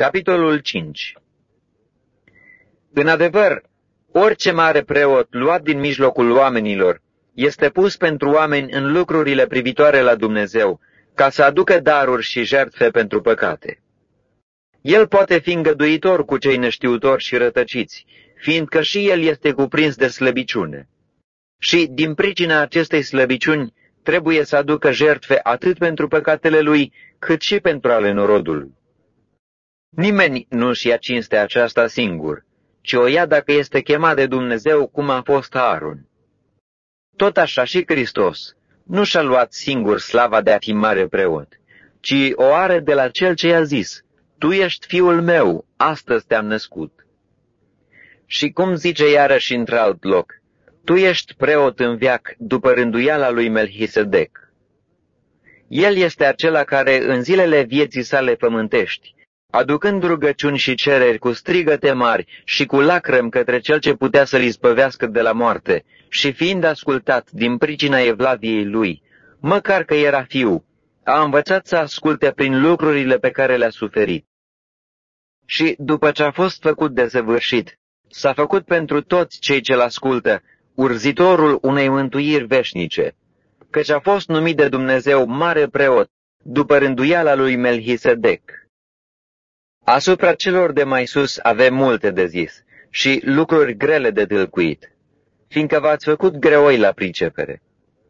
Capitolul 5 În adevăr, orice mare preot luat din mijlocul oamenilor este pus pentru oameni în lucrurile privitoare la Dumnezeu, ca să aducă daruri și jertfe pentru păcate. El poate fi îngăduitor cu cei neștiutori și rătăciți, fiindcă și el este cuprins de slăbiciune. Și, din pricina acestei slăbiciuni, trebuie să aducă jertfe atât pentru păcatele lui, cât și pentru ale norodului. Nimeni nu-și ia cinste aceasta singur, ci o ia dacă este chemat de Dumnezeu cum a fost Aaron. Tot așa și Hristos nu și-a luat singur slava de a fi mare preot, ci o are de la cel ce i-a zis, Tu ești fiul meu, astăzi te-am născut. Și cum zice iarăși într-alt loc, Tu ești preot în viac după rânduiala lui Melchisedec. El este acela care în zilele vieții sale pământești aducând rugăciuni și cereri cu strigăte mari și cu lacrăm către cel ce putea să-l izbăvească de la moarte, și fiind ascultat din pricina evlaviei lui, măcar că era fiu, a învățat să asculte prin lucrurile pe care le-a suferit. Și, după ce a fost făcut de săvârșit, s-a făcut pentru toți cei ce-l ascultă urzitorul unei mântuiri veșnice, căci a fost numit de Dumnezeu mare preot, după rânduiala lui Melchisedec. Asupra celor de mai sus avem multe de zis și lucruri grele de tâlcuit, fiindcă v-ați făcut greoi la pricepere.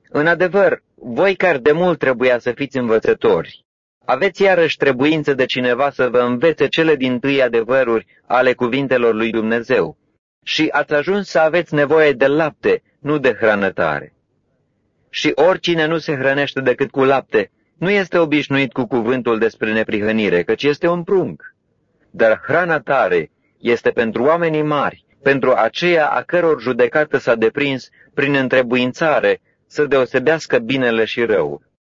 În adevăr, voi care de mult trebuia să fiți învățători, aveți iarăși trebuință de cineva să vă învețe cele din tâi adevăruri ale cuvintelor lui Dumnezeu și ați ajuns să aveți nevoie de lapte, nu de hrană tare. Și oricine nu se hrănește decât cu lapte, nu este obișnuit cu cuvântul despre neprihănire, căci este un prunc dar hrana tare este pentru oamenii mari, pentru aceia a căror judecată s-a deprins prin întrebuințare să deosebească binele și răul.